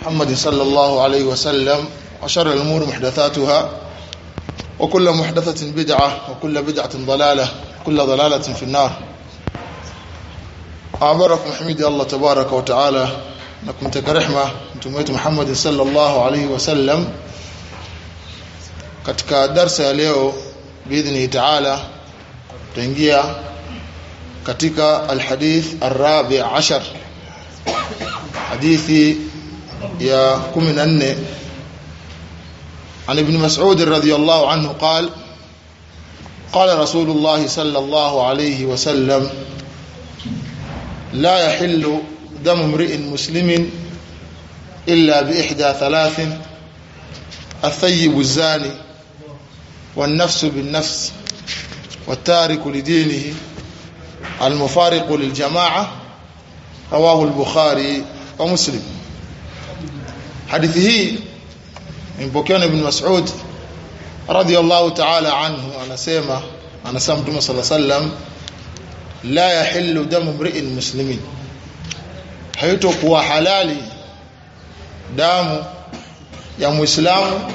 محمد صلى الله عليه وسلم وشر الأمور محدثاتها وكل محدثة بدعة وكل بدعة ضلالة وكل ضلالة في النار. أعبركم حميد الله تبارك وتعالى. نكم تكرحمة متميت محمد صلى الله عليه وسلم. katika darsa ya leo biidhni taala katika alhadith arabi ashar hadithi يا كم نن عن ابن مسعود رضي الله عنه قال قال رسول الله صلى الله عليه وسلم لا يحل دم امرئ مسلم إلا بإحدى ثلاث الثيب الزاني والنفس بالنفس والتارك لدينه المفارق للجماعة رواه البخاري ومسلم. hadithi hii imepokewa na Ibn Mas'ud radiyallahu ta'ala anhu anasema anasema Mtume sallallahu alayhi wasallam la yahillu damu mri'in muslimin. Haitokuwa halali damu ya muislamu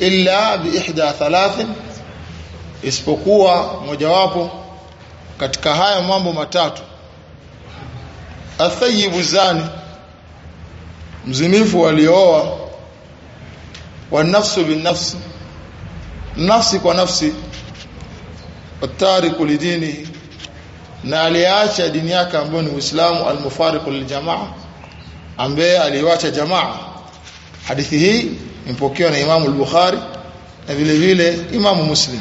illa bi ihda thalathin isipokuwa mojawapo katika haya mambo matatu. Athayibu zani mzinifu alioa wa nafsu bin nafsi. Nafsi kwa nafsi. Watariku lidini na aliacha dini yake ambayo ni Uislamu almufariqu liljamaa ambaye aliwacha jamaa. Hadithi hii imepokewa na Imam al-Bukhari na vile vile Imam Muslim.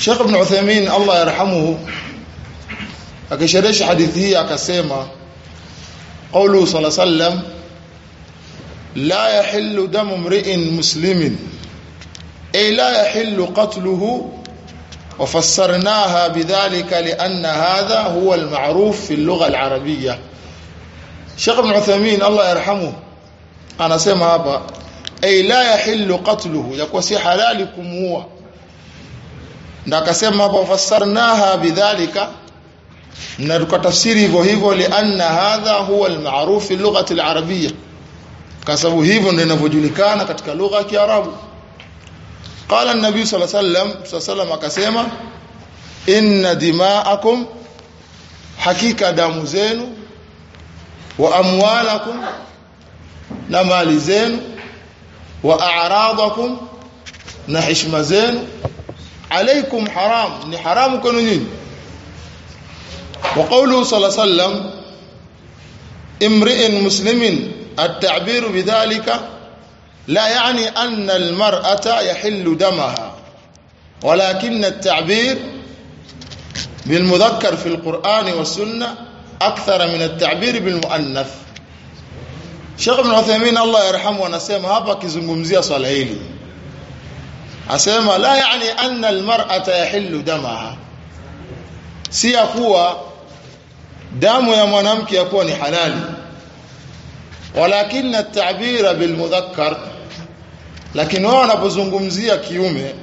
Sheikh Ibn Uthaymeen Allah yarhamuhu akisharisha hadithi hii akasema قوله صلى الله عليه وسلم لا يحل دم امرئ مسلم. أي لا يحل قتله وفسرناها بذلك لأن هذا هو المعروف في اللغة العربية. شيخ ابن عثيمين الله يرحمه أنا سيما هذا أي لا يحل قتله يكون سي حلالكم هو. hapa fassarnaha bidhalika na tukatafsiri hivyo hivyo lianna hadha huwa almaruf fi lughati alarabiyya kwa sababu hivyo ndio inavyojulikana katika lugha ya Kiarabu. Qala an-nabi sallallahu alayhi wasallam sallam akasema inna dima'akum hakika damu zenu wa amwalakum na mali zenu wa a'radakum na heshima zenu alaykum haram. Ni haramu kwenu nyinyi وقوله صلى الله عليه وسلم امرئ مسلم التعبير بذلك لا يعني أن المرأة يحل دمها ولكن التعبير بالمذكر في القرآن والسنة أكثر من التعبير بالمؤنث. Sheikh Ibn Uthaymeen Allah yarhamu anasema hapa akizungumzia swala hili asema la yani anna almar'ata yahillu damaha si damu ya mwanamke yakuwa ni halali. Walakin at-ta'bira bilmudhakkar lakini wao wanapozungumzia kiume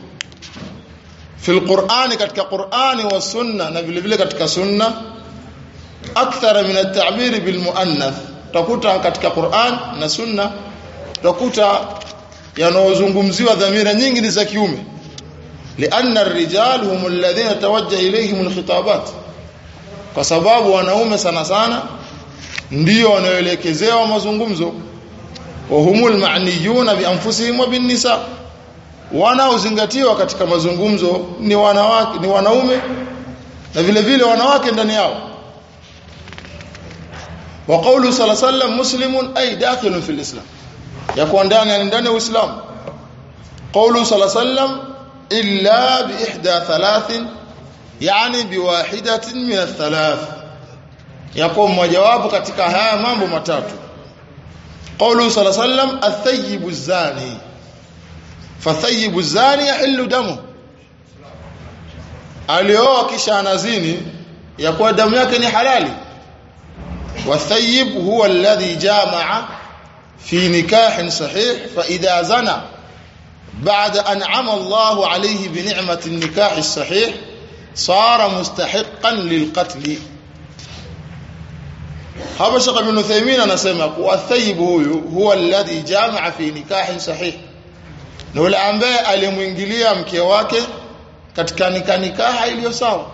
fil Qur'an katika Qur'ani wa sunna na vile vile katika sunna akthara min at-ta'biri bilmuannath. Takuta katika Qur'an na sunna takuta yanaozungumziwa dhamira nyingi ni za kiume. Lianna ar-rijal hum alladhina tawajjaha ilayhim al-khitabat kwa sababu wanaume sana sana ndio wanaoelekezewa mazungumzo. Wahumul ma'niyuna bi anfusihim wa bin nisa. Wanaozingatiwa katika mazungumzo ni wanawake ni wanaume na vile vile wanawake ndani yao. Wa qawlu sallallahu muslimun ay dakhilun fil islam. Ya kuwa ndani ndani ya uislamu. Qawlu sallallahu illa bi ihda thalathin yani biwahidatin min athalath yakum mmojawapo katika haya mambo matatu qawlu sallallahu alayhi wasallam athayyibu zani fathayibu zani damu alioa kisha anazini ya kuwa damu yake ni halali wathayib huwa alladhi jamaa fi nikahin sahih fa idha zana بعد أنعم الله عليه بنعمة النكاح الصحيح صار مستحقا للقتل hapa Sheikh Ibn Uthaymeen anasema kuwa thayyib huyu huwa alladhi jamaa fi nikahin sahih na yule ambaye alimuingilia mke wake katika nikaha iliyo sawa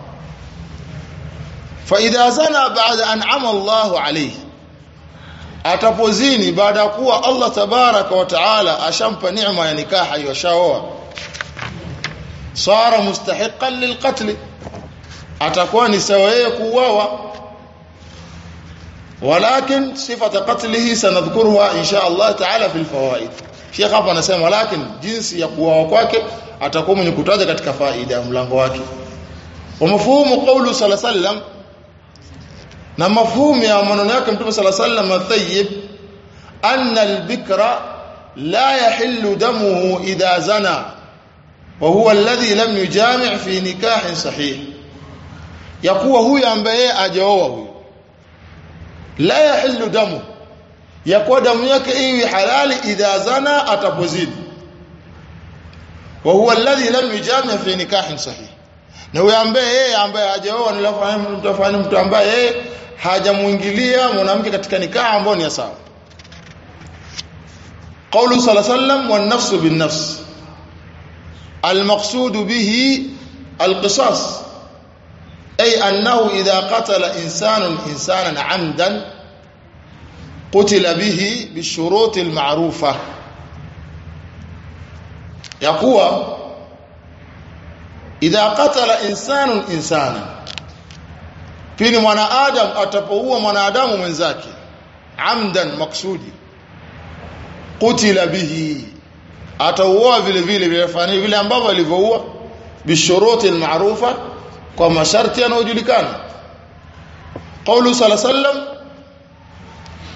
fa idha zana ba'da an ama Allahu alayhi atapozini baada kuwa Allah tabaraka wa taala ashampa neema ya nikaha yoshaoa sara mustahiqan lilqatl atakuwa ni sawa yeye kuuawa ولكن صفه قتله سنذكرها ان شاء الله تعالى في الفوائد Sheikh hapa anasema lakini jinsi ya kuuawa kwake atakuwa mwenye kutaja katika faida ya mlango wake wa mafhumu qawlu sallallahu na mafhumu ya maneno yake mtume sallallahu alayhi wasallam thayyib anna albikra la yahillu damuhu idha zana wa huwa alladhi lam yujami' fi nikahin sahih yakuwa huyu ambaye ajaoa huyu la yahillu damu yakuwa damu yake iwe halali idha zana atapozidi wa huwa alladhi lam yujami' fi nikahin sahih na huyo ambaye yeye ambaye hajaoa ni lafahamu mtafani mtu ambaye yeye hajamuingilia mwanamke katika nikaha ambayo ni sawa قوله صلى الله عليه وسلم والنفس بالنفس المقصود به القصاص أي أنه إذا قتل إنسان إنسانا عمدا قتل به بالشروط المعروفة. يقول إذا قتل إنسان إنسانا فين من آدم؟ أتبوه من آدم من ذاكي عمدا مقصود. قتل به. أتبوه في الفيل في الفاني في الأنباب في الفوه بالشروط المعروفة. Kwa masharti yanayojulikana qawlu sallallahu alayhi wasallam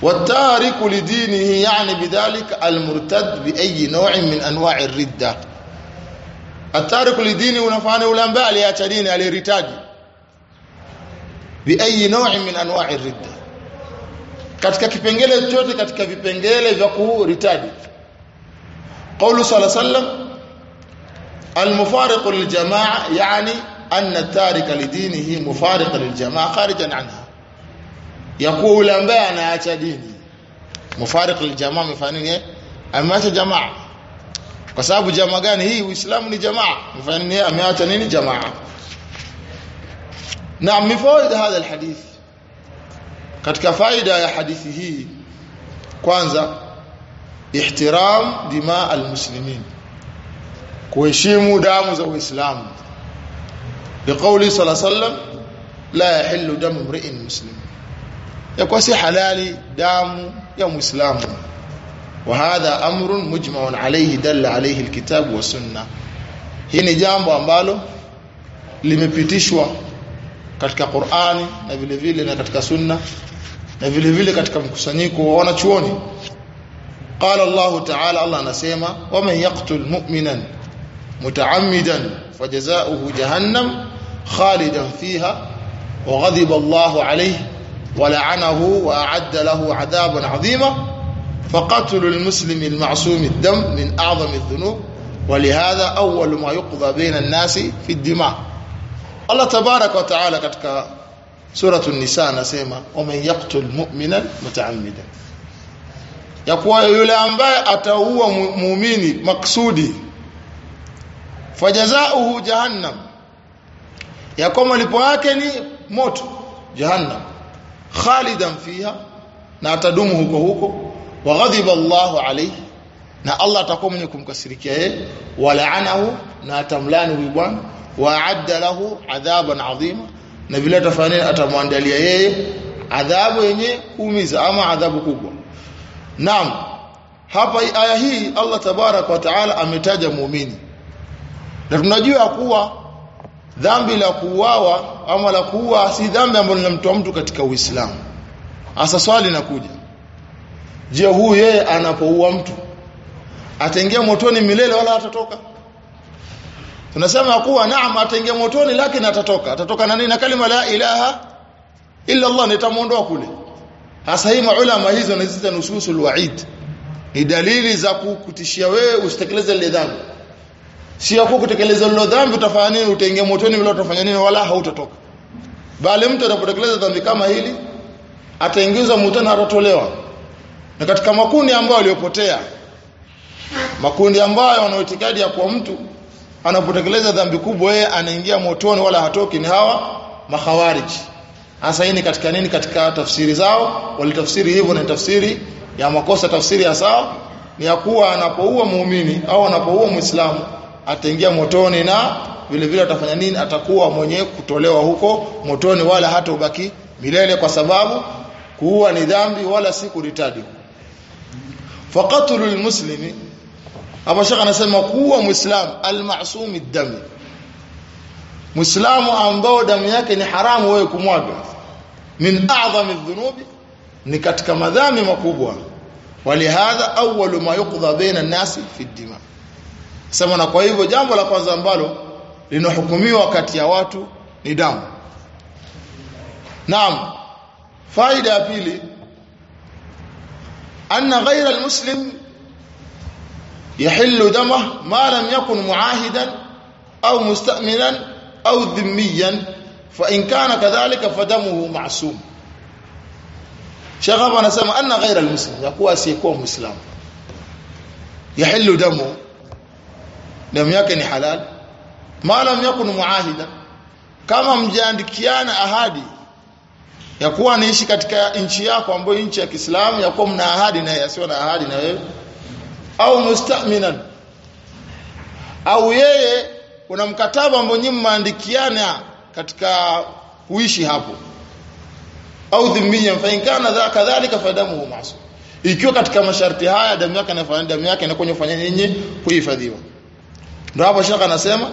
والتارك لدينه يعني بذلك المرتد بأي نوع من أنواع الردة التارك لدينه unafanya ule ambaye aliacha dini aliritaji بأي نوع من أنواع الردة katika kipengele chote katika vipengele vya kuritaji قول صلى الله عليه وسلم المفارق للجماعة يعني anna tarika lidinihi mufariqa liljamaa kharijan anha. Yakuwa yule ambaye anaacha dini mufariq liljamaa amefanya nini? Ameacha jamaa. Kwa sababu jamaa gani? Hii uislamu ni jamaa. Amefanya nini? Ameacha nini jamaa? Na mifaida hadha alhadith. Katika faida ya hadithi hii kwanza ihtiram dimaa almuslimin. Kuheshimu damu za uislamu liqauli sala sallam la yahillu damu mri'in muslim ya kwa si halali damu ya muislamu wa hadha amrun mujma'un alayhi dalla alayhi alkitab wa sunna hii ni jambo ambalo limepitishwa katika Qur'ani na vile vile na katika sunna na vile vile katika mkusanyiko wa wanachuoni qala Allahu ta'ala Allah anasema wa man yaqtul mu'minan muta'ammidan fajaza'uhu jahannam خالدا فيها وغضب الله عليه ولعنه وأعد له عذابا عظيما. فقتل المسلم المعصوم الدم من أعظم الذنوب ولهذا أول ما يقضى بين الناس في الدماء. الله تبارك وتعالى katika سورة النساء نسيما ومن يقتل مؤمنا متعمدا. يقول kuwa أنباء أتوه مؤمني مقصودي فجزاؤه جهنم. Ya kwa malipo yake ni moto jahannam. Khalidan fiha na atadumu huko huko. Wa ghadiba Allahu alayhi na Allah atakuwa mwenye kumkasirikia yeye. Walaanahu na atamlani huyu bwana. Wa adda lahu adhaban adhima na vile atafanya atamwandalia yeye adhabu yenye kuumiza ama adhabu kubwa. Naam hapa aya hii Allah tabarak wa taala ametaja muumini. Na tunajua kuwa dhambi la kuuawa ama la kuua si dhambi ambalo linamtoa mtu katika Uislamu. Hasa swali linakuja. Je huyu yeye anapoua mtu ataingia motoni milele wala atatoka tunasema kuwa naam ataingia motoni lakini atatoka. Atatoka na nini? Na kalima la ilaha illa Allah nitamuondoa kule. Hasa hii maulama hizo nazita nususul waid ni dalili za kukutishia wewe usitekeleze ile dhambi si yako kutekeleza lilo dhambi utafanya nini? Utaingia motoni bila utafanya nini wala hautatoka. Bali mtu anapotekeleza dhambi kama hili ataingizwa motoni atatolewa na katika makundi ambayo waliopotea makundi ambayo wanaoitikadi ya kwa mtu anapotekeleza dhambi kubwa yeye anaingia motoni wala hatoki ni hawa makhawariji hasa hii ni katika nini? Katika tafsiri zao. Walitafsiri hivyo na tafsiri ya makosa tafsiri ya sawa ni ya kuwa anapoua muumini au anapoua muislamu ataingia motoni na vile vile atafanya nini? Atakuwa mwenye kutolewa huko motoni wala hata ubaki milele kwa sababu kuua ni dhambi wala si kuritadi. Faqatlul muslimi hapo shaka anasema kuua muislam almasumi dami muislamu ambao damu yake ni haramu wewe kumwaga. Min a'zami dhunubi ni katika madhambi makubwa. Walihadha awwalu ma yuqda baina an-nasi fi ad-dima sema na kwa hivyo jambo la kwanza ambalo linahukumiwa kati ya watu ni damu naam faida ya pili anna ghayra al-muslim يحل دمه ما لم يكن معاهدا أو مستأمنا أو ذميا فإن كان كذلك فدمه معصوم شغب anasema anna ghayra almuslim yakuwa asiyekuwa muislamu yahillu damu damu yake ni halal. Maalam yakun muahida kama mjaandikiana ahadi ya kuwa anaishi katika nchi yako ambayo nchi ya Kiislamu ya kuwa mna ahadi na yeye asio na ahadi na wewe. Au mustaminan. Au yeye kuna mkataba ambao nyinyi mmeandikiana katika kuishi hapo. Au dhimmiyan fa in kana dha kadhalika fadamuhu ma'sum. Ikiwa katika masharti haya damu yake na damu yake inakuwa kufanya nyinyi kuhifadhiwa ndio hapo shaka anasema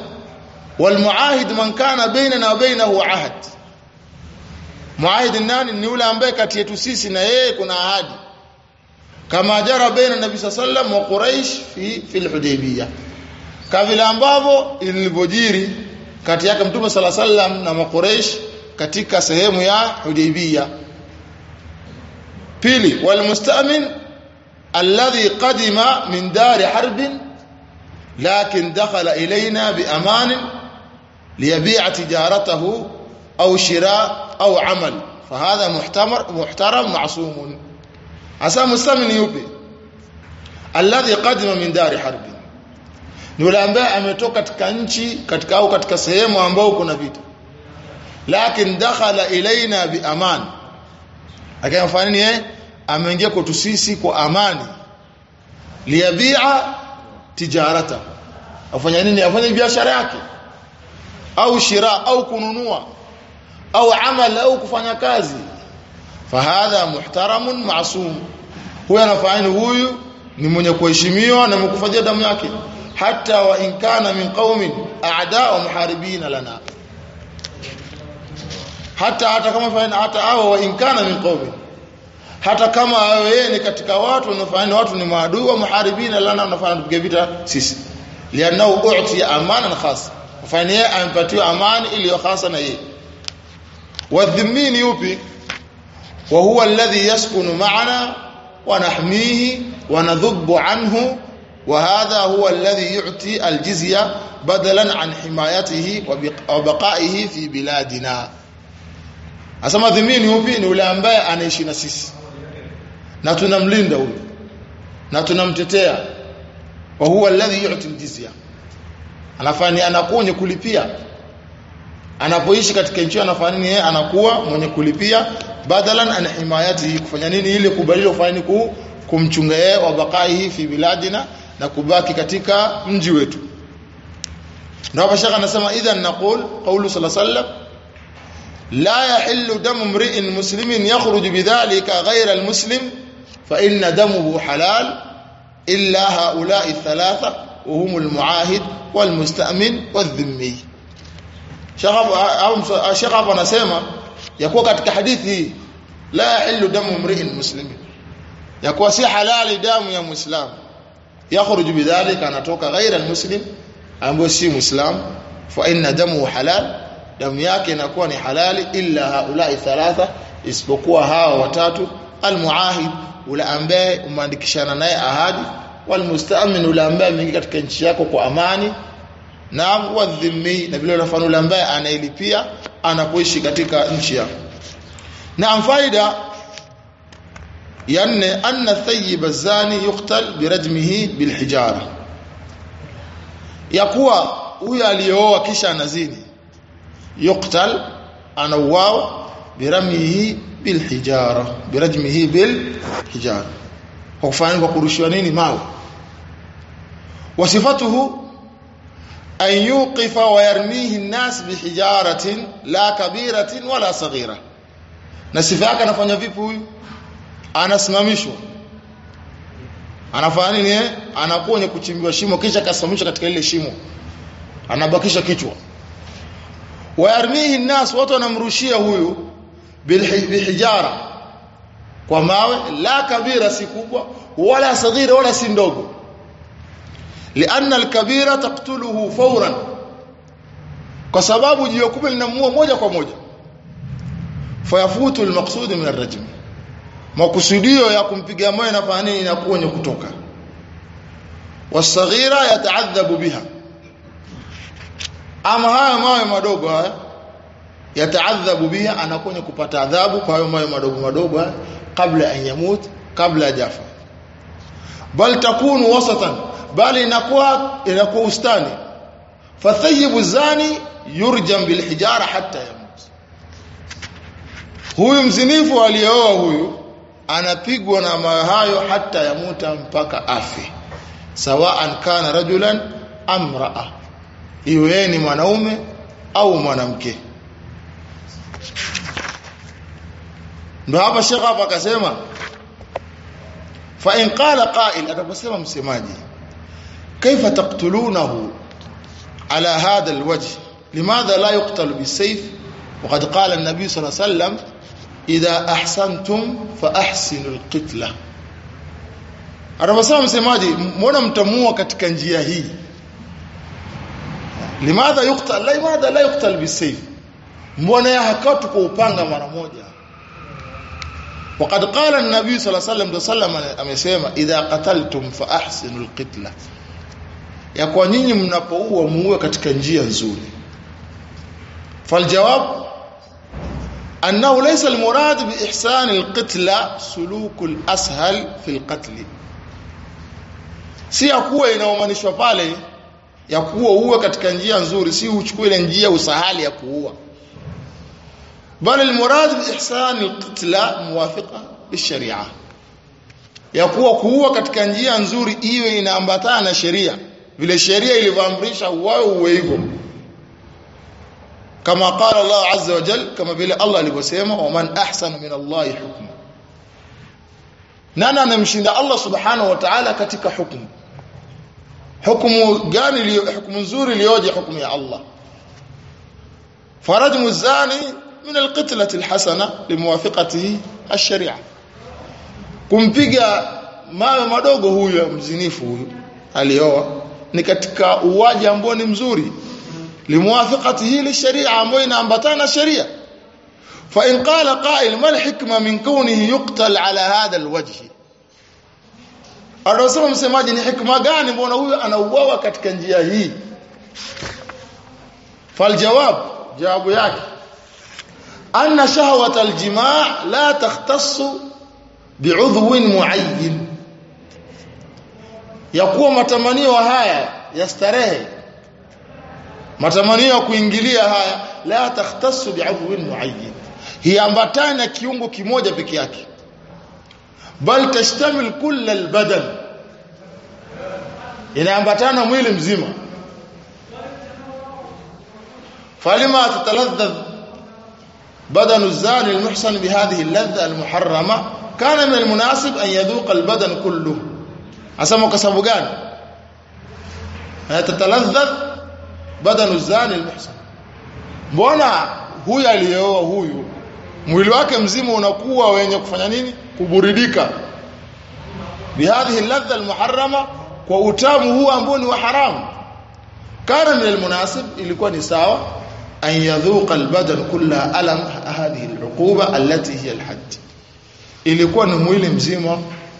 wal muahid man kana bainana wa bainahu ahad. Muahid nani? Ni yule ambaye kati yetu sisi na yeye kuna ahadi. Kama jara baina nabi sallam wa quraish fi fil al-hudaybiyah. Kavile ambavyo ilivyojiri kati yake mtume sala sallam na maqureish katika sehemu ya hudaybiyah. Pili walmustamin alladhi qadima min dari harbin lakin دخل ilayna biaman ليبيع تجارته au شراء au عمل. فهذا محتمر محترم معصوم. عسى مستمن yupi الذي قدم من دار حرب. ni yule ambaye ametoka katika nchi katika au katika sehemu ambao kuna vita lakini dakhala ilaina biaman akafanya nini yeye ameingia kwetu sisi kwa amani liyabia tijarata afanya nini? Afanye biashara yake. Au shira au kununua. Au amal au kufanya kazi. Fahadha muhtaramun ma'sum. Huyu anafanya huyu ni mwenye kuheshimiwa na mkufadhia damu yake. Hata wa inkana min qaumin a'da wa muharibina lana. Hata hata kama fanya hata hao wa inkana min qaumin. Hata kama yeye ni katika watu wanafanya watu ni maadui wa muharibina lana wanafanya tupige vita sisi لأنه أعطي أمانا خاصة. فانيا أمبتو أمان إليو خاصة نهي والذمين يوبي وهو الذي يسكن معنا ونحميه ونذب عنه وهذا هو الذي يعطي الجزية بدلا عن حمايته وبقائه في بلادنا. أسمى ذمين يوبي نولي أمبايا أنيشي نسيس. natunamlinda huyo natunamtetea wa huwa alladhi yu'ti aljizya. Anafanya anakuwa mwenye kulipia. Anapoishi katika nchi anafanya nini? Yeye anakuwa mwenye kulipia. Badalan an himayatihi kufanya nini? Ili kubadili kufanya nini kumchunga yeye wa baqaihi fi biladina na kubaki katika mji wetu. Ndio hapa shaka anasema idhan naqul qawlu sallallahu la yahillu damu mri'in muslimin yakhruju bidhalika ghayra almuslim fa inna damuhu halal إلا هؤلاء الثلاثة وهم المعاهد والمستأمن والذمي. الشيخ أبو نسيما يقول كتك حديثه لا يحل دم امرئ المسلم يقول سي حلال دم يا مسلم. يخرج بذلك أنا أتوك غير المسلم. أن أقول سي مسلم. فإن دمه حلال. دم يكن نكون حلال إلا هؤلاء الثلاثة إسبقوا هاو وتاتو المعاهد ule ambaye umeandikishana naye ahadi walmustamin ule ambaye ameingia katika nchi yako kwa amani na wadhimmi na vile unafanya ule ambaye anailipia anapoishi katika nchi yako. Na faida ya nne anna thayyib az-zani yuqtal birajmihi bilhijara ya kuwa huyo aliyeoa kisha anazini yuqtal anauawa biramihi bilhijara birajmihi bilhijara. Kwa kufanya kwa kurushiwa nini? Mawe wasifatuhu an yuqifa wa yarmihi an-nas bihijaratin la kabiratin wala saghira. Na sifa yake anafanya vipi huyu? Anasimamishwa. Anafanya nini eh? Anakuwa ni kuchimbiwa shimo kisha kasimamishwa katika ile shimo. Anabakisha kichwa. Wa yarmihi an-nas watu wanamrushia huyu bihijara. Kwa mawe la kabira si kubwa wala saghira wala si ndogo. Lianna alkabira taqtuluhu fawran. Kwa sababu jiwe kubwa linamuua moja kwa moja. Fayafutu almaqsud min arrajm. Makusudio ya kumpiga moyo na nini inakuwa ni kutoka. Wasaghira yataadhabu biha. Ama haya mawe madogo haya yataadhabu biha anakuwa kupata adhabu kwa hayo mayo madogo madogo kabla an yamut kabla jafa bal takunu wasatan bali inakuwa inakuwa ustani. Fathayibu zani yurjam bilhijara hatta yamut. Huyu mzinifu aliyeoa huyu anapigwa na mayo hayo hata yamuta mpaka afi sawaan kana rajulan amraa iwe ni mwanaume au mwanamke ndio hapa shekha hapa akasema fa in qala qa'il ataposema msemaji kaifa taqtulunahu ala hadha alwajh limadha la yuqtalu bisayf وقد قال النبي صلى الله عليه وسلم إذا أحسنتم فأحسنوا القتلة Anaposema msemaji mbona mtamua katika njia hii limadha yuqtal limadha la yuqtal bisayf mbona yahakatu kwa upanga mara moja وقد قال النبي صلى الله عليه وسلم amesema idha qataltum fa ahsinul qitla ya kwa nyinyi mnapoua muue katika njia nzuri فالجواب أنه ليس المراد بإحسان القتلى سلوك الأسهل في القتل si ya kuwa inaomanishwa pale ya kuwa uwe katika njia nzuri si uchukue ile njia usahali ya kuua بل المراد بالإحسان القتلى موافقة للشريعة. يقوى قوة كتكنجي أنزور إيوه إن أمبتانا شريعة. بلا شريعه اللي فامريشة ويهو كما قال الله عز وجل كما بلا الله اللي بسيما ومن أحسن من الله حكم. نانا نمشي نمشين الله سبحانه وتعالى كتك حكم. حكم جاني حكم زوري ليودي حكم يا الله. فرجم الزاني min alqitlati alhasana limuwafiqatihi ash-sharia kumpiga mawe madogo huyu mzinifu huyu alioa ni katika uwaji ambao ni mzuri. Limuwafiqatihi lisharia ambayo inaambatana sharia. Fa in qala qa'il ma alhikma min kunihi yuqtal ala hadha alwajh anasema msemaji ni hikma gani mbona huyu anauawa katika njia hii? Faljawab jawabu yake أن شهوة الجماع لا تختص بعضو معين. يقوى متمني وهايا يستريه متمني وكوينجلي هاي لا تختص بعضو معين. هي أمبتانا كيونغو كيموجة بكياكي. بل تشتمل كل البدن. إن أمبتانا ميلم زيما فلما تتلذذ بدن الزاني المحسن بهذه اللذة المحرمة كان من المناسب أن يذوق البدن كله أسمى كسبو gani تتلذذ بدن الزاني المحسن mbona huyu aliyeoa huyu mwili wake mzima unakuwa wenye kufanya nini kuburidika bihadhihi ladha almuharrama kwa utamu huu ambao ni wa haramu kana min almunasib ilikuwa ni sawa an yadhuqa albadan kulla alam hadhihi aluquba allati hiya alhadd ilikuwa ni mwili mzima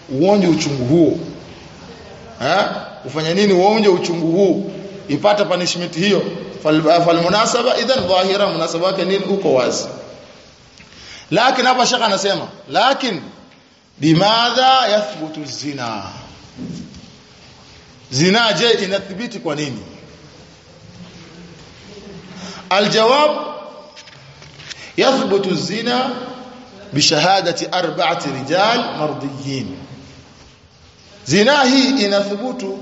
uonje uchungu huo. Eh ufanya nini? Uonje uchungu huo. Ipata punishment hiyo. Falmunasaba idhan dhahira munasaba yake nini? Uko wazi. Lakini hapa shaka anasema lakini bimadha yathbutu zina. Zina je inathibiti kwa nini aljawab yathbutu zina bishahadati arba'ati rijal mardiyin. Zina hii inathubutu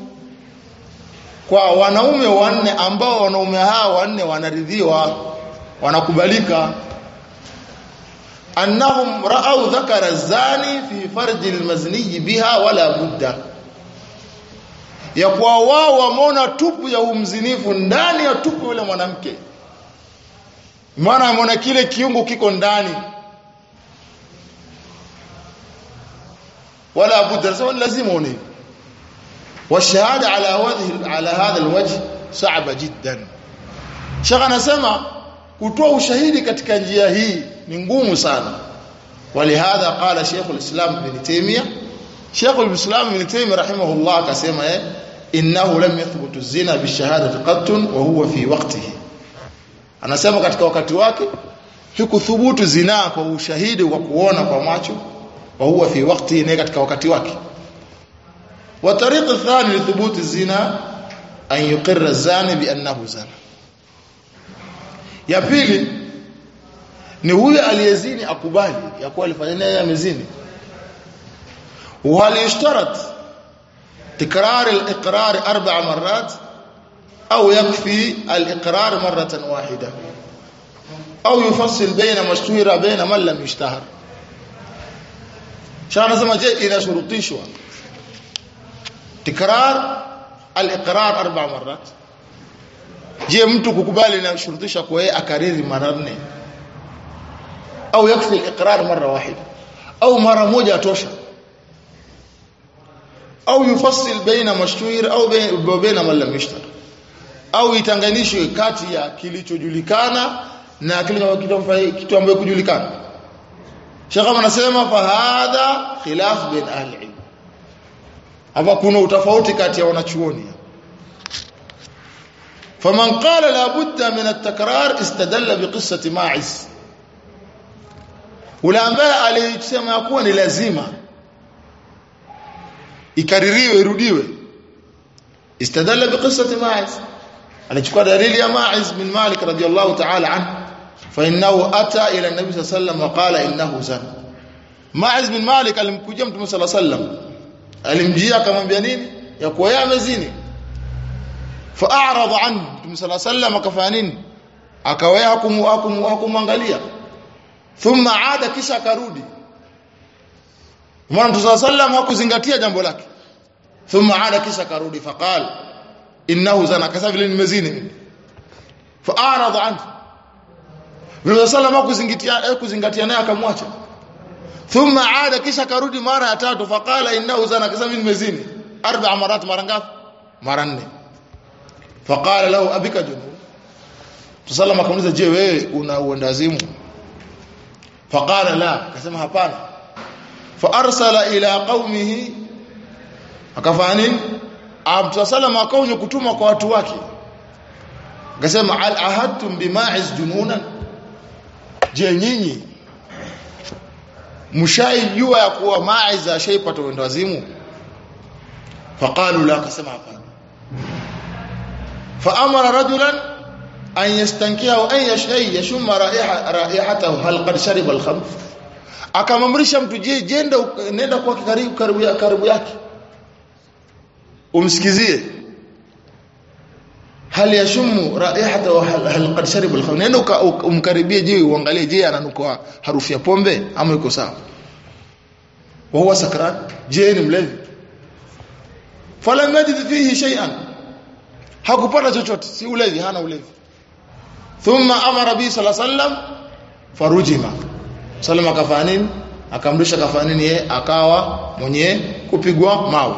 kwa wanaume wanne ambao wanaume hao wanne wanaridhiwa wanakubalika. Annahum ra'aw dhakara zani fi farji almazni biha wala budda. Ya kwa wao wameona tupu ya umzinifu ndani ya tupu yule mwanamke maana ameona kile kiungo kiko ndani wala budda sasa lazima une والشهاده على وجه على هذا الوجه صعبه جدا shaka anasema kutoa ushahidi katika njia hii ni ngumu sana walihadha qala Sheikh al-Islam Ibn Taymiyyah Sheikh al-Islam Ibn Taymiyyah rahimahullah akasema eh innahu lam yathbutu zina bishahadati qattun wa huwa fi waqtihi anasema katika wakati wake hikuthubutu zinaa kwa ushahidi wa kuona kwa macho wa huwa fi wakti ne katika wakati wake. Wa tariqu thani li thubuti zina an yuqirra zani bi annahu zana. Ya pili ni huyo aliyezini akubali ya kuwa alifanya naye amezini. Wal ishtarat tikrar al iqrar arba marat أو يكفي الإقرار مرة واحدة. أو يفصل بين ما اشتهر بين من لم يشتهر. شان اسمه؟ جاء إلى شروطين شوى. تكرار الإقرار أربع مرات. جاء متو كوكبالي شروطين شوى أكرر مرارنا أو يكفي الإقرار مرة واحدة. أو مرة موجة توشا أو يفصل بين ما اشتهر أو بين من لم يشتهر. Au itanganishwe kati ya kilichojulikana na kile kitu ambacho kujulikana. Sheikh anasema fa hadha khilaf bin ahli hapa kuna utofauti kati ya wanachuoni. Faman qala la budda min at-takrar istadalla bi qissati ma'is. Ule ambaye alisema kuwa ni lazima ikaririwe irudiwe istadalla bi qissati ma'iz alichukua dalili ya ma'iz bin malik radiyallahu ta'ala anhu. Fa innahu ata ila an-nabi sallallahu alayhi wasallam wa qala innahu zan. Ma'iz bin malik alimkujia mtume sallallahu alayhi wasallam alimjia akamwambia nini? Ya kuwa yeye amezini. Fa a'rada anhu. Mtume sallallahu alayhi wasallam akafanya nini? Akawea hakumwangalia. Thumma aada kisha akarudi. Mwana Mtume sallam hakuzingatia jambo lake. Thumma aada kisha karudi faqal innahu zana kasa vile nimezini mimi. Fa arada anhu. Mtume sallallahu kuzingatia eh, kuzingatia naye akamwacha. Thumma aada kisha karudi mara ya tatu faqala innahu zana kasa vile nimezini. Arba marat mara ngapi? Mara nne. Faqala lahu abika junub. Mtume akamuliza je wewe una uendazimu? Faqala la, akasema hapana. fa arsala ila qaumihi akafanya nini Abdu Salam akaoje kutuma kwa watu wake. Akasema al ahadtum bima'iz jununan. Je nyinyi mshaijua ya kuwa ma'iz ashaipata wendo wazimu? Faqalu la akasema hapana. Fa amara rajulan an yastankiha wa an shay yashumma ra'iha ra'ihatahu hal qad shariba al-khamr akamamrisha mtu je jenda nenda kwa karibu karibu yake umsikizie. Hal yashumu raihata wa hal, qad shariba al nenda umkaribie je uangalie je ananuka harufu ya pombe ama yuko sawa? Wa huwa sakran je ni mlevi? Falam yajid fihi shay'an. Hakupata chochote si ulevi hana ulevi. Thumma amara bi sallallahu alayhi wasallam farujima. Sallama kafanin akamrisha nini yeye? Akawa mwenye kupigwa mawe.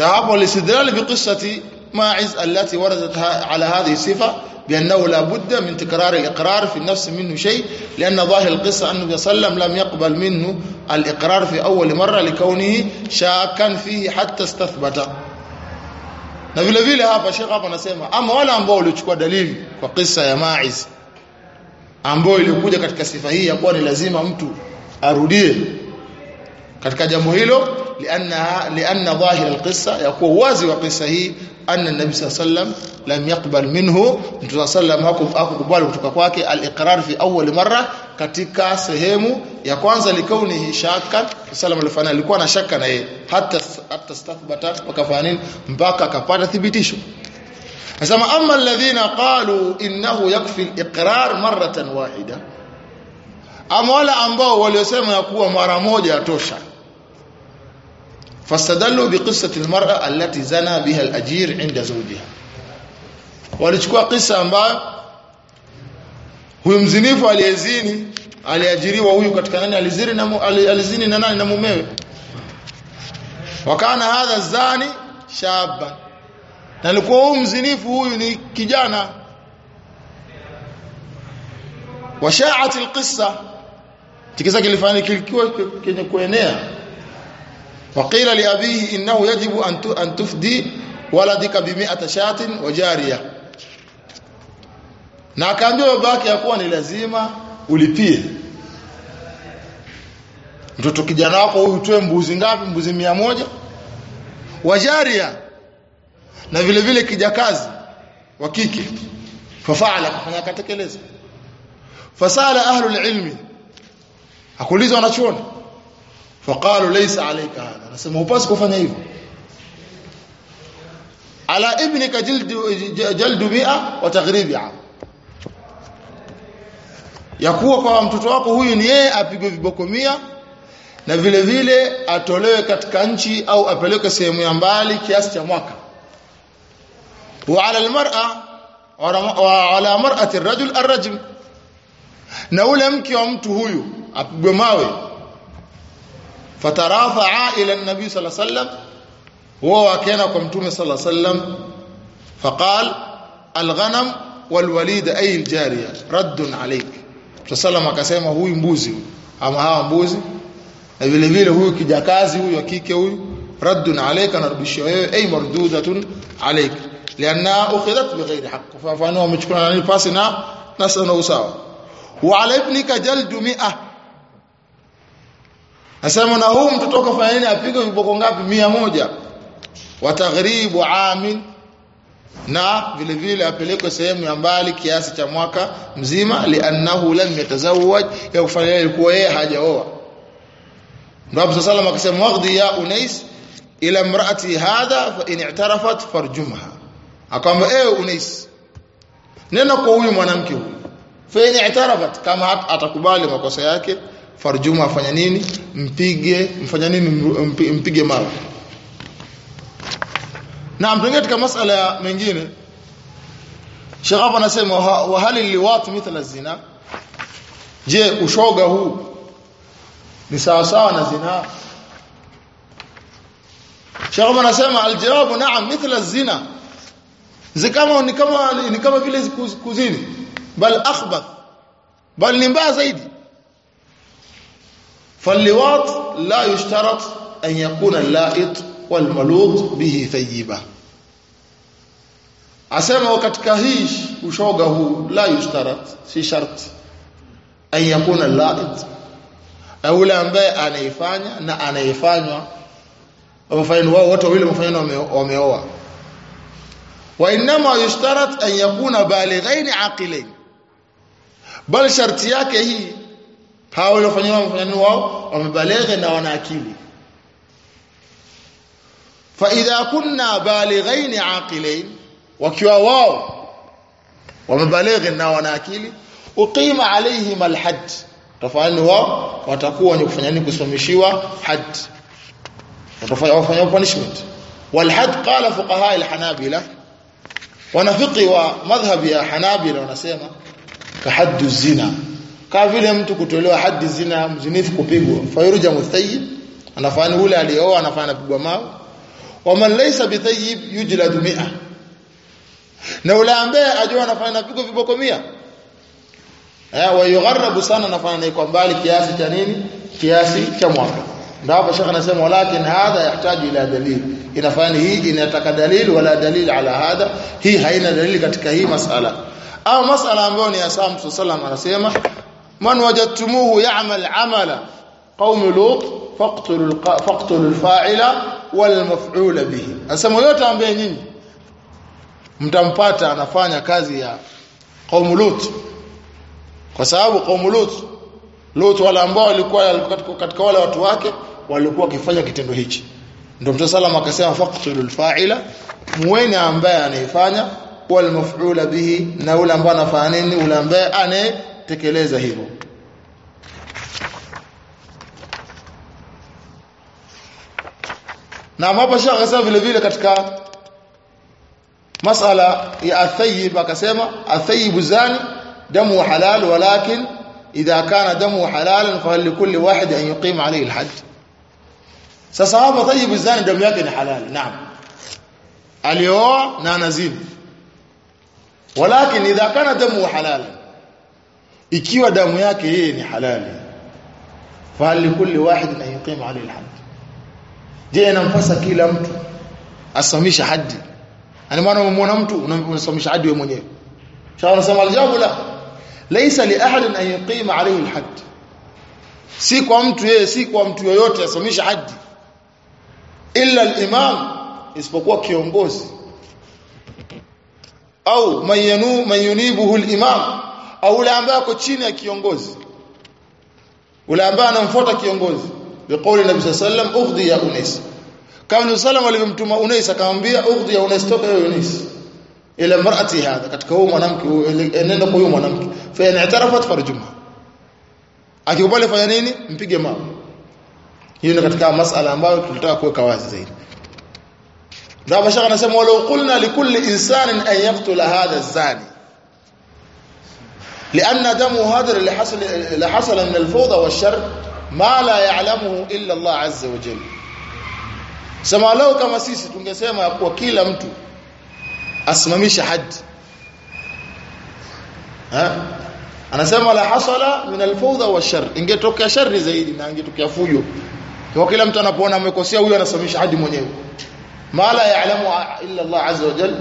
الجواب والاستدلال بقصة ماعز التي وردت على هذه الصفة بأنه لا بد من تكرار الإقرار في النفس منه شيء لأن ظاهر القصة أنه بيصلم لم يقبل منه الإقرار في أول مرة لكونه شاكا فيه حتى استثبت. نبي لفيلي لها شيخ هابا نسيما أما ولا أمبول يتشكوى دليل وقصة يا ماعز أمبول يقول لك كسفة هي يقول لازم أمتو أرودية. Katika jambo hilo lianna lianna dhahir alqissa yakuwa wazi wa qissa hii anna nabi sallam lam yaqbal minhu mtume sallam hakukubali kutoka kwake aliqrar fi awwal marra katika sehemu ya kwanza likauni shaka sallam alifanya alikuwa na shaka na yeye hata hata stathbata wakafanya mpaka akapata thibitisho. Nasema amma alladhina qalu innahu yakfi aliqrar marratan wahida ama wale ambao waliosema kuwa mara moja yatosha fastadallu biqissati almar'a allati zana biha al-ajir 'inda zawjiha walichukua kisa ambayo huyu mzinifu aliyezini aliajiriwa huyu katika nani alizini na alizini na nani na mumewe wakana hadha zani shaba na alikuwa huyu mzinifu huyu ni kijana washaat alqissa tikisa kilifanya kilikuwa kenye kuenea waqila لابيه انه يجب an تفدي waladika bi 100 shatin wa jariya. Na akaambiwa babake ya kuwa ni lazima ulipie. Mtoto kijana wako huyu utoe mbuzi ngapi? Mbuzi mia moja? Wajaria na vile vile kijakazi wa kike. Fafaala kafanya akatekeleza. Fasala ahlul ilmi. Akuuliza wanachuoni faqalu laysa alayka hadha. Nasema upasi kufanya hivyo. Ala ibnika jildu jaldu mi'a wa taghribi ya. Kuwa kwa mtoto wako huyu ni yeye apigwe viboko mia na vile vile atolewe katika nchi au apelekwe sehemu ya mbali kiasi cha mwaka. Wa ala almar'a wa ala mar'ati arrajul arrajm na ule mke wa mtu huyu apigwe mawe fatarafa'a ila sallallahu alayhi wasallam wao wakaenda kwa mtume alayhi wasallam faqal alghanam walwalid ay aljariya raddun alayk sallam akasema huyu mbuzi ama hawa mbuzi na vile vile huyu kijakazi huyu wa kike huyu raddun alayka narudishia wewe ay mardudatun alayk lianna ukhidhat bighairi haqq fa fanu wamechukua nani pasi na na usawa wa ala ibnika jaldu 100 Asema na huu mtoto kafanya nini? Apige viboko ngapi? 100 wa taghribu amin. Na vile vile apelekwe sehemu ya mbali kiasi cha mwaka mzima liannahu lam yatazawwaj ya kufanya ilikuwa yeye hajaoa. Ndio Abu Sallam akasema waqdi ya Unais ila imraati hadha fa in i'tarafat farjumha. Akamwambia ewe Unais nenda kwa huyu mwanamke huyu. Fa in i'tarafat kama atakubali makosa yake farjuma afanya nini? Mpige mfanya nini? Mpige mawe na mpenge katika masala mengine. Sheikh hapa anasema wa hali liwat mithla zina? Je ushoga huu ni sawa sawa na zina? Sheikh anasema aljawabu naam mithla zina. Zikama ni kama ni kama vile kuzini. Bal akhbath. Bal ni mbaya zaidi فاللواط لا يشترط أن يكون اللائط والملوط به ثيبا أسمى وقت كهيش وشوقه لا يشترط في شرط أن يكون اللائط. أولا لا أنبي أنا يفاني أنا أنا يفاني ومفاين هو وتويل مفاين ومعوى وإنما يشترط أن يكون بالغين عقلين بل شرطياك هي hao waliofanya wamefanya wao wamebaleghe na wana akili fa idha kunna balighain aqilain wakiwa wao wamebaleghe na wana akili uqima alaihim alhad tafani wao watakuwa wenye kufanya nini kusimamishiwa had watafanya wafanya punishment walhad qala fuqaha alhanabila wanafiqi wa madhhab ya hanabila wanasema kahaddu zina kama vile mtu kutolewa hadi zina mzinifu kupigwa. Fayurja muthayyib anafanya ule alioa anafanya anapigwa mawe. Waman laysa bithayyib yujladu 100 na ule ambaye ajua anafanya anapigwa viboko 100 eh wa yugharabu sana anafanya kwa mbali kiasi cha nini? Kiasi cha mwaka. Ndio hapo shekhi anasema walakin hadha yahitaji ila dalil. Inafanya hii inataka dalil wala dalil ala hadha. Hii haina dalili katika hii masala. Au masala ambayo ni ya Sam wasallam anasema man wajadtumuhu ya'mal amala. Qaum lut faqtul faqtulu alfa'ila wal maf'ula bihi. Asema yote ambaye nyinyi mtampata anafanya kazi ya qaum lut. Kwa sababu qaum lut lut wala ambao walikuwa katika wale watu wake walikuwa wakifanya kitendo hichi. Ndio mtume sallam akasema faqtulul fa'ila muweni ambaye anaifanya wal maf'ula bihi na ule ambaye anafanya nini? Ule ambaye anayetekeleza hivyo na hapa shaka akasema vile vile katika masala ya athayib akasema athayibu zani damu halal walakin idha kana damu halalan fa likulli wahid an yuqim alayhi alhajj sasa hapa tayyibu zani damu yake ni halali naam alioa na anazini walakin idha kana damu halal ikiwa damu yake yeye ni halali fa kulli wahid an yuqima alayhi alhajj je inampasa kila mtu asamisha haji ana maana umemwona mtu unasamisha haji wewe mwenyewe. Sawa nasema aljawabu la. Laysa li ahad an yuqima alayhi alhajj si kwa mtu yeye si kwa mtu yoyote asamisha haji illa al-imam isipokuwa kiongozi. Au mayanu mayunibuhu al-imam au ule ambaye ako chini ya kiongozi. Ule ambaye anamfuata kiongozi. Biqauli nabii sallam ughdi ya unis kama nabii sallam alivyomtuma unis akamwambia ughdi ya unis toka wewe unis ila mar'ati hadha katika huyo mwanamke nenda kwa huyo mwanamke. Fa in farjuma akikubali fanya nini? Mpige mawe. Hiyo ni katika masala ambayo tunataka kuweka wazi zaidi. Ndio bashaka anasema wala qulna likulli insanin an yaqtula hadha az-zani لأن دمه هدر اللي حصل اللي حصل من الفوضى والشر ما لا يعلمه إلا الله عز وجل sema leo kama sisi tungesema kwa kila mtu asimamishe haji ha anasema la hasala min alfawdha washar ingetokea shari zaidi na ingetokea fujo kwa kila mtu anapoona amekosea huyo anasimamisha haji mwenyewe mala ya'lamu illa Allah azza wa jalla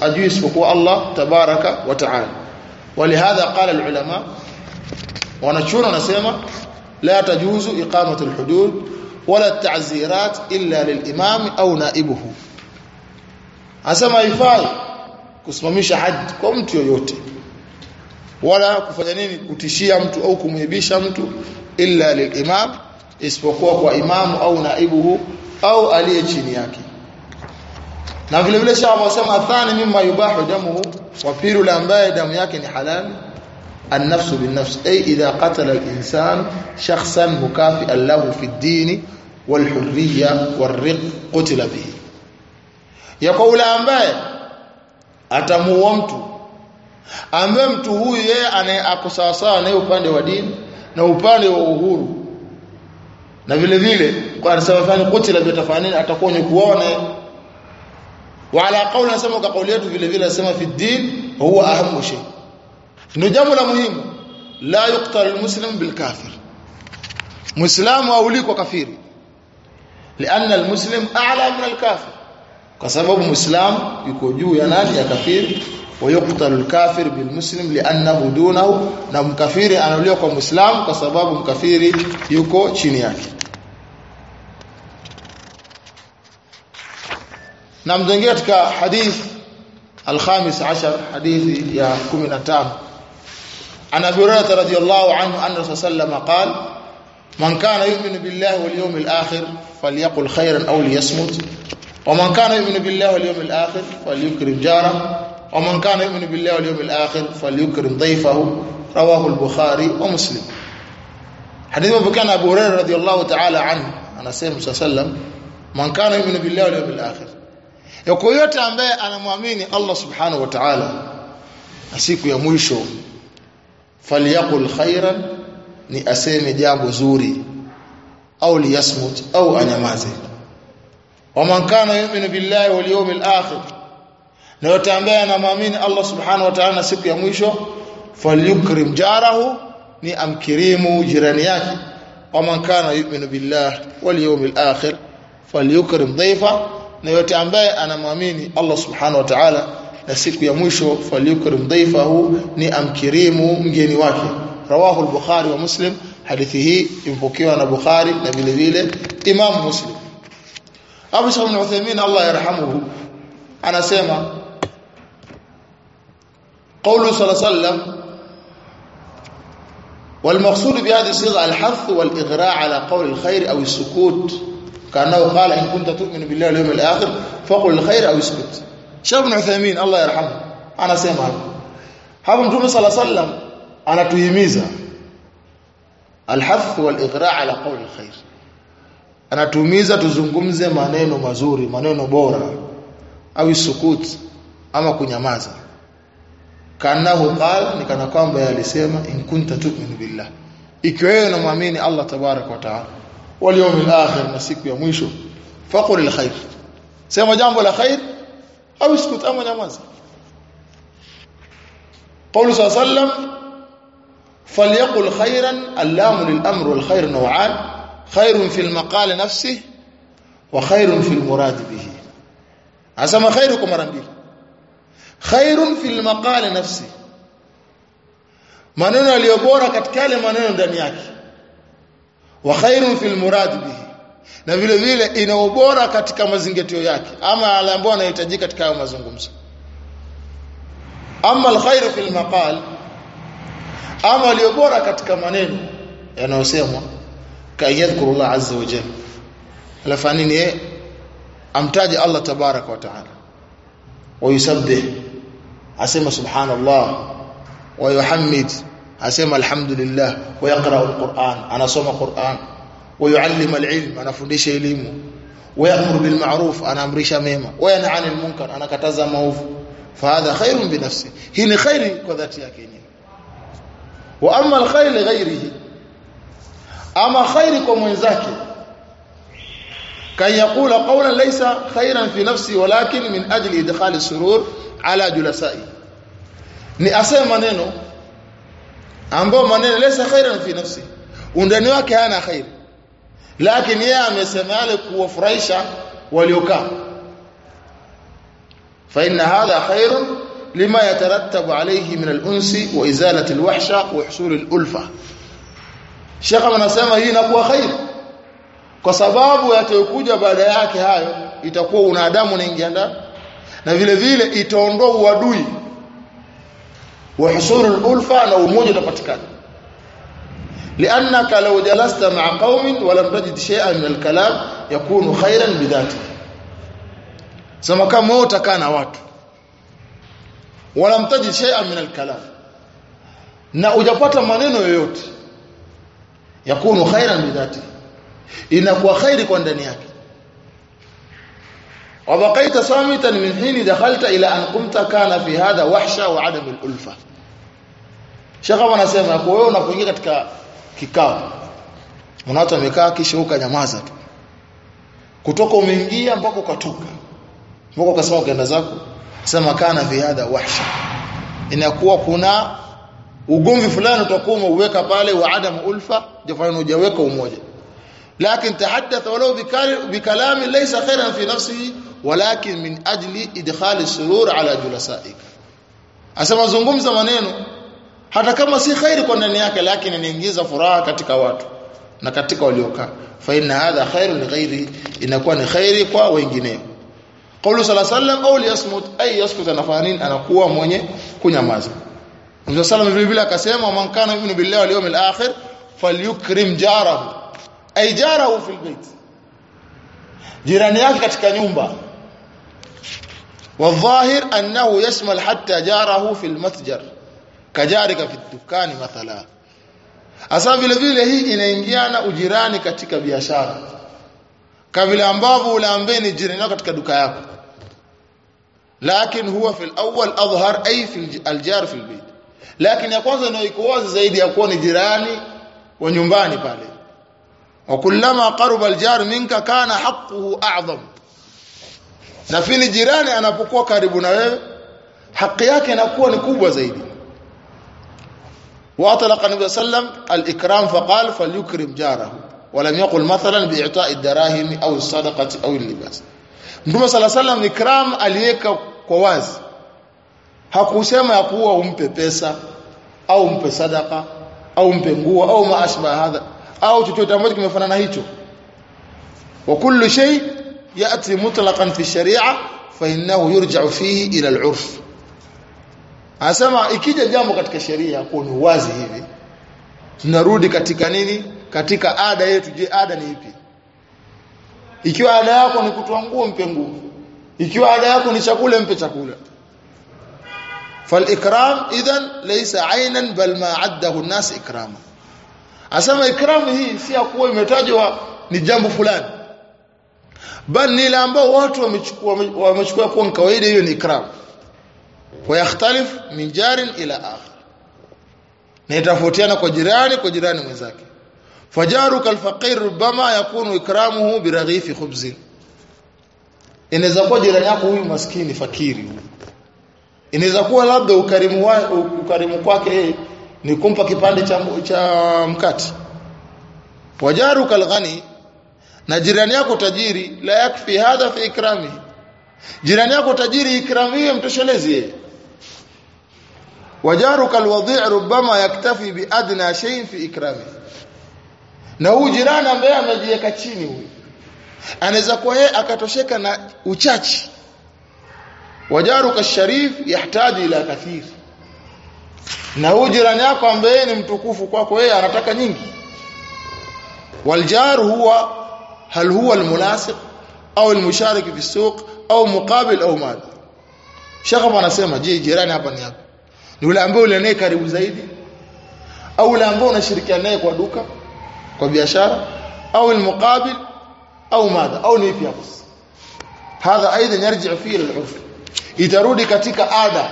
ajui isipokuwa Allah tabaraka wa ta'ala ولهذا قال العلماء ونشور نسمع لا تجوز إقامة الحدود ولا التعزيرات إلا للإمام أو نائبه asema ifai kusimamisha haji kwa mtu yoyote wala kufanya nini kutishia mtu au kumhibisha mtu illa lilimam isipokuwa kwa imamu au naibuhu au aliye chini yake na vile vile shaba wasema athani mimma yubahu damuhu wa piru la ambaye damu yake ni halali النفس بالنفس أي إذا قتل الإنسان شخصا مكافئا له في الدين والحرية والرق قتل به يقول ambaye atamuua mtu ambaye mtu huyu yeye ako sawasawa na upande wa dini na upande wa uhuru na vile vile kwa sababu fani kutila bitafani atakuwa ni kuona وعلى قول نسمى كقول في الذي نسمى في الدين هو أهم شيء. نجام المهم لا يقتل المسلم بالكافر. مسلم أوليك وكفير. لأن المسلم أعلى من الكافر. كسبب مسلم يكون جو ينال يا كفير ويقتل الكافر بالمسلم لأنه دونه. نم كفير أنا أوليك ومسلم كسبب كفير يكو شنيانك na mjengea katika hadith الخامس عشر حديث يا 15 عن أبي هريرة رضي الله عنه أن الرسول صلى الله عليه وسلم قال من كان يؤمن بالله واليوم الآخر فليقل خيرا أو ليصمت ومن كان يؤمن بالله واليوم الآخر فليكرم جاره ومن كان يؤمن بالله واليوم الآخر فليكرم ضيفه رواه البخاري ومسلم. حديث أبو كان أبو هريرة رضي الله تعالى عنه أنا سيدنا صلى الله عليه وسلم من كان يؤمن بالله واليوم الآخر yuko yote ambaye anamwamini Allah subhanahu wa ta'ala na siku ya mwisho falyakul khairan ni aseme jambo zuri au liyasmut au anyamaze. Waman kana yu'minu billahi wal yawmil akhir na yote ambaye anamwamini Allah subhanahu wa ta'ala siku ya mwisho falyukrim jarahu ni amkirimu jirani yake. Waman kana yu'minu billahi wal yawmil akhir falyukrim dhayfa na yote ambaye anamwamini Allah subhanahu wa ta'ala na siku ya mwisho falyukrim dhaifahu ni amkirimu mgeni wake rawahu al-bukhari wa muslim hadithi hii imepokewa na Bukhari na vile vile Imam Muslim Abu Shaykh ibn Uthaymeen Allah yarhamuhu anasema صلى الله عليه وسلم والمقصود بهذه الصيغه الحث والاغراء على قول الخير أو السكوت كانه قال ان كنت تؤمن بالله واليوم الاخر فقل الخير او اسكت شيخ ابن عثيمين الله يرحمه anasema hapo mtume صلى الله عليه وسلم anatuhimiza alhath walighra ala qawl alkhair anatuhimiza tuzungumze maneno mazuri maneno bora au sukut ama kunyamaza kanahu qala ni kana kwamba yalisema in kunta tu'minu billah ikiwa wewe unamwamini Allah tabarak wa taala wal yawmil akhir na siku ya mwisho faqul alkhair sema jambo la khair au iskut ama nyamaza قول صلى الله عليه وسلم فليقل خيرا اللام للامر والخير نوعان خير في المقال نفسه وخير في المراد به asema khairu kwa mara mbili khairun fil maqali nafsi maneno yaliyo bora katika yale maneno ndani yake wa khairun fil murad bihi na vile vile ina ubora katika mazingatio yake ama yale ambayo yanahitajika katika hayo mazungumzo ama alkhairu fil maqal ama yaliyo bora katika maneno yanayosemwa kayadhkurullah azza wa jalla alafanini yeye amtaje Allah tabarak wa taala ويسبح asema subhanallah ويحمد asema alhamdulillah ويقرا القرآن anasoma Qur'an ويعلم العلم anafundisha elimu ويأمر بالمعروف anaamrisha mema وينهى عن المنكر anakataza maovu فهذا خير بنفسه hii ni khairi kwa dhati yake yenyewe واما الخير لغيره ama khairi kwa mwenzake كان يقول قولا ليس خيرا في نفسه ولكن من أجل إدخال السرور على جلسائه ni asema maneno ambao maneno laysa khairan fi nafsi. Undani wake hana khair. Lakini yeye amesema yale kuwafurahisha waliokaa. Fa inna hadha khairun lima yatarattabu alayhi min al-unsi wa izalati al-wahsha wa husul al-ulfa. Sheikh anasema hii inakuwa khair. Kwa sababu yatayokuja baada yake hayo itakuwa unadamu unaingia ndani. Na vile vile itaondoa uadui wa husulul ulfa na umoja utapatikana لانك لو جلست مع قوم ولم تجد شيئا من الكلام يكون خيرا بذاته sema kama wewe utakaa na watu wala mtajid shay'an min al-kalam na ujapata maneno yoyote yakunu khairan bidhatihi inakuwa khairi kwa ndani yake wabaqaita samitan min حين ila an qumta kana fi hadha wahsha wa adam al-ulfa shaka anasema kwa wewe unapoingia katika kikao una watu kisha ukanyamaza tu kutoka umeingia mpaka ukatoka mpaka ukasema ukaenda zako sema kana fi hadha wahsha inakuwa kuna ugomvi fulani utakuwa umeuweka pale wa adam ulfa jafanya hujaweka umoja لكن تحدث ولو بكلام ليس خيرا في نفسه ولكن من أجل إدخال السرور على جلسائك asema zungumza maneno hata kama si khairi kwa ndani yake lakini inaingiza furaha katika watu na katika waliokaa fa inna hadha khairu li ghairi inakuwa ni khairi kwa wengineo qawlu sallallahu alayhi wasallam au liyasmut ay yaskut anafanin anakuwa mwenye kunyamaza Mtume sallallahu vile vile akasema man kana yu'minu billahi wal yawmil akhir falyukrim jarahu ay jarahu fil bait jirani yake katika nyumba والظاهر انه يشمل حتى جاره في المتجر كجارك في الدكان مثلا asa vile vile hii inaingiana ujirani katika biashara kama vile ambavyo ule ambaye ni jirani yako katika duka yako lakini huwa fil awwal adhhar ay fil aljar fil bayt lakini ya kwanza ndio iko wazi zaidi ya kuwa ni jirani wa nyumbani pale Kullama qaruba aljar minka kana haqquhu a'zam na fini jirani anapokuwa karibu na wewe haki yake inakuwa ni kubwa zaidi واطلق النبي صلى الله عليه وسلم الاكرام فقال فليكرم جاره ولم يقل مثلا باعطاء الدراهم أو الصدقه أو اللباس Mtume عليه وسلم ikram aliweka kwa wazi hakusema ya kuwa umpe pesa au umpe sadaka au mpe nguo au maashba hadha au chochote ambacho kimefanana hicho wa kullu shay yati mutlaqan fi sharia fa innahu yurja'u fihi ila al-urf anasema ikija jambo katika sheria kwa ni wazi hivi tunarudi katika nini katika ada yetu je ada ni ipi ikiwa ada yako ni kutoa nguo mpe nguo ikiwa ada yako ni chakula mpe chakula فالاكرام اذا ليس عينا بل ما عده الناس اكراما asema ikramu hii si kuwa imetajwa ni jambo fulani. Bali ile ambao watu wamechukua wamechukua kwa kawaida hiyo ni ikramu. Wayakhtalif min jarin ila akhar. Na itafotiana kwa jirani kwa jirani mwenzake. Fajaru kalfaqir rubama yakunu ikramuhu biraghifi khubzin. Inaweza kuwa jirani yako huyu maskini fakiri huyu. Inaweza kuwa labda ukarimu wa, ukarimu kwake yeye ni kumpa kipande cha, cha mkate. Wajaru kalghani na jirani yako tajiri la yakfi hadha fi ikrami. Jirani yako tajiri ikramie mtoshelezi yeye wajaruka alwadhi' rubama yaktafi bi adna shay fi ikrami. Na huyu jirani ambaye amejiweka chini huyu anaweza kuwa yeye akatosheka na uchachi. Wajaru kasharif yahitaji ila kathir na huyu jirani yako ambaye ni mtukufu kwako yeye anataka nyingi والجار هو هل هو الملاصق au المشارك في السوق au muqabil au mali shaka anasema je jirani hapa ni hapa ni yule ambaye ule naye karibu zaidi au yule ambaye unashirikiana naye kwa duka kwa biashara au المقابل au madha au ni ipi hapo hadha aidha yarji fi al-urf itarudi katika ada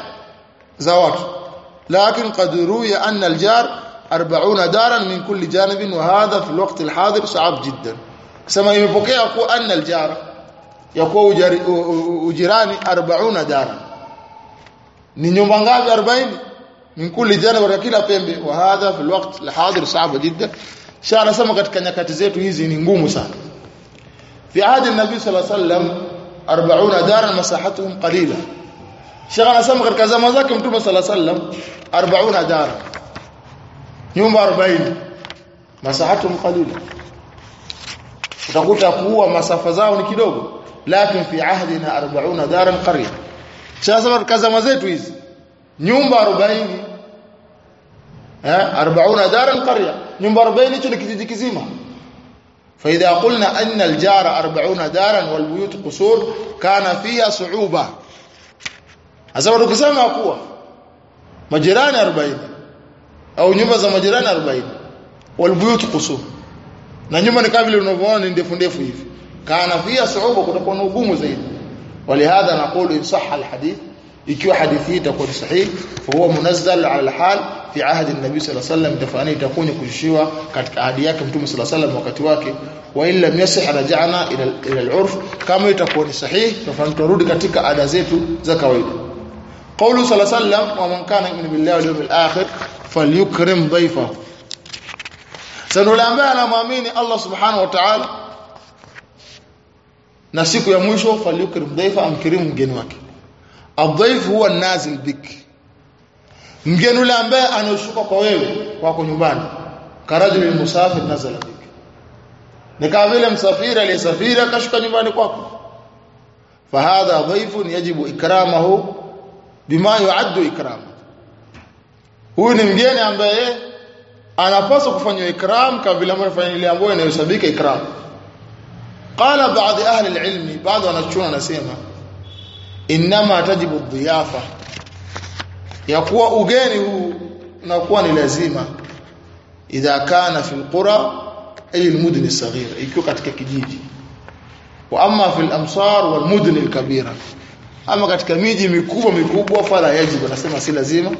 za watu لكن قد روي أن الجار أربعون دارا من كل جانب وهذا في الوقت الحاضر صعب جدا. سما يبقي أقول أن الجار يقول جيراني أربعون دارا. نيوم بانغاب أربعين من كل جانب وركيلا فيهم وهذا في الوقت الحاضر صعب جدا. شعر سما قد كان يكتزيت ويزي ننقوم في عهد النبي صلى الله عليه وسلم أربعون دارا مساحتهم قليلة. شيخ anasema katika zama zake mtume عليه وسلم 40 dara nyumba 40 masahatuhum qalila utakuta kuwa masafa zao ni kidogo lakini fi ahdina 40 daran qarya sasa katika zama zetu hizi nyumba 40 eh 40 daran qarya nyumba 40 hicho ni kijiji kizima فإذا قلنا أن الجار أربعون دارا والبيوت قصور كان فيها صعوبة hasa kusema kuwa majirani 40 au nyumba za majirani 40 walbuyut qusur na nyumba ni kama vile unavyoona ndefu ndefu hivi. Kana pia suhuba kutakuwa na ugumu zaidi. Walihadha naqulu in sahha alhadith ikiwa hadithi itakuwa sahihi huwa munazzal ala alhal fi ahdi an-nabi sallallahu alayhi wasallam tafani itakuwa kushushiwa katika ahadi yake mtume sallallahu alayhi wasallam wakati wake. Wa illa yasih raja'na ila ila al-urf. Kama itakuwa ni sahihi tafani turudi katika ada zetu za kawaida قول صلى الله عليه وسلم ومن كان يؤمن بالله واليوم الآخر فليكرم ضيفه. سنلامبا على مؤمن الله سبحانه وتعالى نسيك يا مشو فليكرم ضيفه ام كريم جنوك الضيف هو النازل بك مجني لامبا أنا اشكو كو ويو واكو كرجل المسافر نزل بك نكابل المسافر اللي سافر كشكو nyumbani كوكو فهذا ضيف يجب اكرامه بما يعد إكرام هو نمجيني أمبي أنا فاسو فني إكرام كابي لما رفعيني لي أمبوين يسابيك إكرام. قال بعض أهل العلم بعض أنا تشونا نسيما إنما تجب الضيافة. يقوى أغاني هو نقوى لازيمة إذا كان في القرى أي المدن الصغيرة يكو كتك كجيجي. وأما في الأمصار والمدن الكبيرة. ama katika miji mikubwa mikubwa fala yajibu nasema si lazima.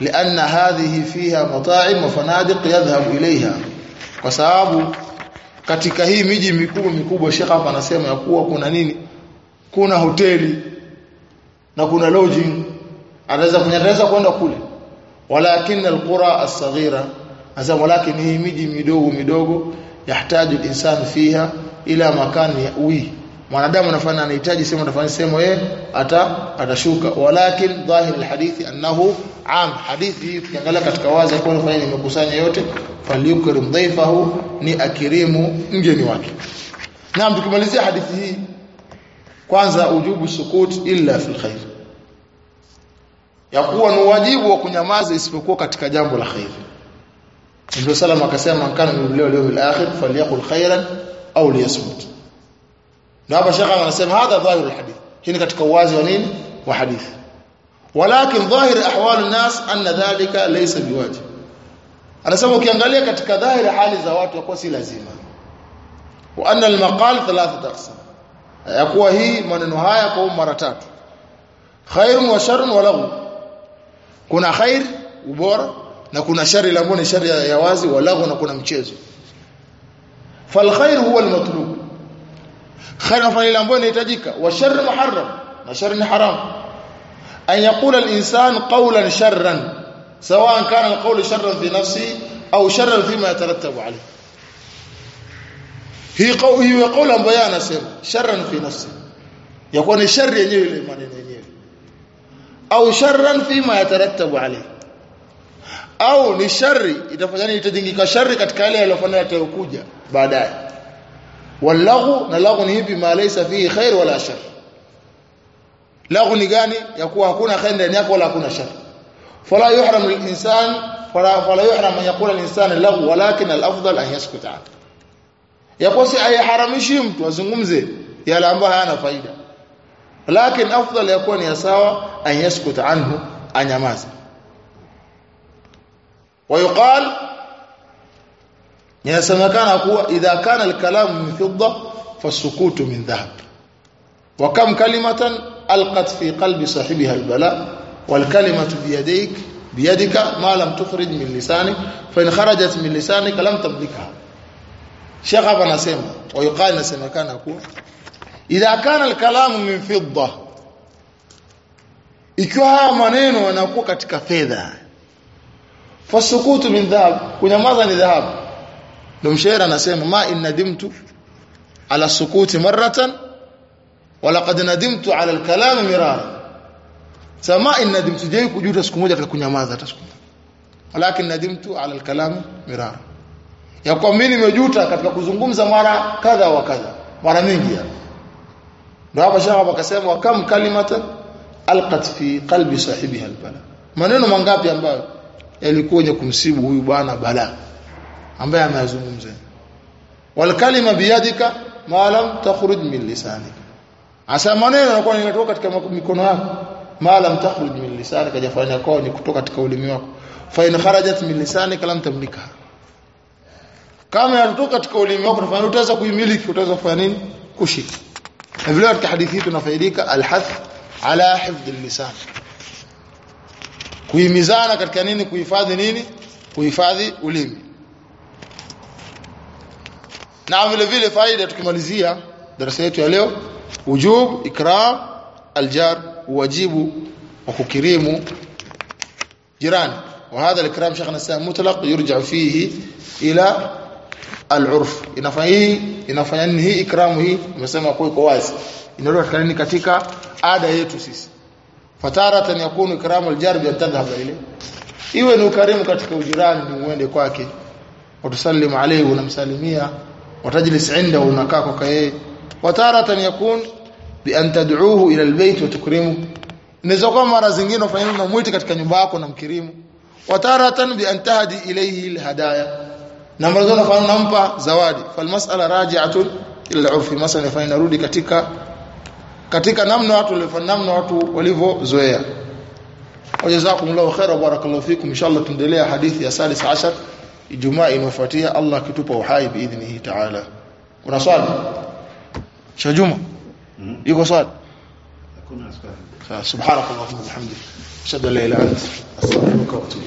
Lianna hadhihi fiha mata'im wa fanadiq yadhhabu ilaiha kwa sababu katika hii miji mikubwa mikubwa Sheikh hapa anasema ya kuwa kuna nini? Kuna hoteli na kuna lodging. Anaweza kunyeleza kwenda kule. Walakin alqura as-saghira. Walakin hii miji midogo midogo yahitaji al-insan fiha ila makani yawi mwanadamu anafanya anahitaji sema anafanya sema yeye ata atashuka. Walakin dhahir alhadithi annahu am. Hadithi tukiangalia katika wazi kwa nini nimekusanya yote. Falyukrim dhaifahu ni akirimu mgeni wake. Naam tukimalizia hadithi hii kwanza ujubu sukut illa fil khair ya kuwa ni wajibu wa kunyamaza isipokuwa katika jambo la khair Mtume sallam akasema kana leo leo bil akhir falyakul khairan au liyasmut na hapa shekha anasema hadha dhahir al-hadith hii ni katika uwazi wa nini wa hadithi walakin dhahir ahwal an-nas anna dhalika laysa biwajib anasema ukiangalia katika dhahiri hali za watu kwa si lazima wa anna al-maqal thalathat aqsam yakuwa hii maneno haya kwa mara tatu khairun wa sharrun wa laghu kuna khair ubora na kuna shari la mbona shari ya wazi wa laghu na kuna mchezo fal khair huwa al-matlub خيرها فليل أنبوه نتجيك وشر محرم وشر حرام. أن يقول الإنسان قولا شرا سواء كان القول شرا في نفسه أو شرا فيما يترتب عليه. هي يقول أنبوه نسير شرا في نفسه يكون شر ينير لإيمان ينير أو شرا فيما يترتب عليه. أو للشر إذا itafanya nini itadingika shari katika yale yaliyofanya yatakuja walaghu na laghu ni hivi ma laysa fihi khair wala shar laghu ni gani ya kuwa hakuna khair ndani yake wala hakuna shar fala yuhram lil-insan fala fala yuhram an yaqula al-insan laghu walakin al-afdal an yaskuta anhu yakuwa si aiharamishi mtu azungumze yale ambayo hayana faida lakini afdal yakuwa ni sawa an yaskuta anhu anyamaze ويقال يسمكana kuwa idha kana al-kalam min fidda فالسكوت من ذهب وكم كلمة ألقت في قلب صاحبها البلاء والكلمة بيديك بيدك ما لم تخرج من لسانك فإن خرجت من لسانك لم تملكها شيخ hapa anasema ويقال nasemekana kuwa idha kana al-kalamu min fidda ikiwa haya maneno yanakuwa katika fedha fasukutu min dhahab kunyamaza ni dhahabu ndio mshairi anasema ma in nadimtu ala sukuti marratan wa laqad nadimtu ala al-kalam mirara sama in nadimtu jay kujuta siku moja katika kunyamaza hata siku walakin nadimtu ala al-kalam mirara ya mimi nimejuta katika kuzungumza mara kadha wa kadha mara mingi ndio hapa shaka akasema wa kam kalimatan alqat fi qalbi sahibiha albala. Maneno mangapi ambayo yalikuwa yenye kumsibu huyu bwana bala ambaye ameyazungumza. Wal kalima biyadika ma lam takhruj min lisanika. Asa maneno yanakuwa yanatoka katika mikono yako. Ma lam takhruj min lisanika jafanya kwa ni kutoka katika ulimi wako. Fa in kharajat min lisanika lam tamlika. Kama yanatoka katika ulimi wako unafanya utaweza kuimiliki utaweza kufanya nini? Kushika vile katika hadithi tunafaidika alhath ala hifdh lisan. Kuhimizana katika nini? Kuhifadhi nini? Kuhifadhi ulimi na vile vile faida tukimalizia darasa yetu ya leo wujub ikram aljar wajibu wa kukirimu jirani وهذا الكلام شيخنا السلام مطلق يرجع فيه الى العرف inafanya hii inafanya nini hii ikramu hii umesema kwa iko wazi inarudi katika nini katika ada yetu sisi fataratan yakunu ikramu aljar bi tadhhab ile iwe ni ukarimu katika ujirani ni uende kwake watusallimu alayhi unamsalimia watajlis inda unakaa kwa yeye. Wataratan yakun bi an tad'uhu ila albayt wa tukrimu. Inaweza kuwa mara zingine ufanye katika nyumba yako na mkirimu. Wataratan bi an tahdi ilayhi alhadaya. Na mara zingine ufanye unampa zawadi. Falmas'ala raji'atun ila urfi masalan katika katika namna watu namna watu walivyozoea. Wajazakumullahu khaira barakallahu fikum. Inshallah tuendelea hadithi ya salis ashar ijumaa inayofuatia Allah akitupa uhai biidhnihi ta'ala kuna swali shajuma yuko swali hakuna askari subhanakallahumma wa bihamdika ashhadu an la ilaha illa anta astaghfiruka wa atubu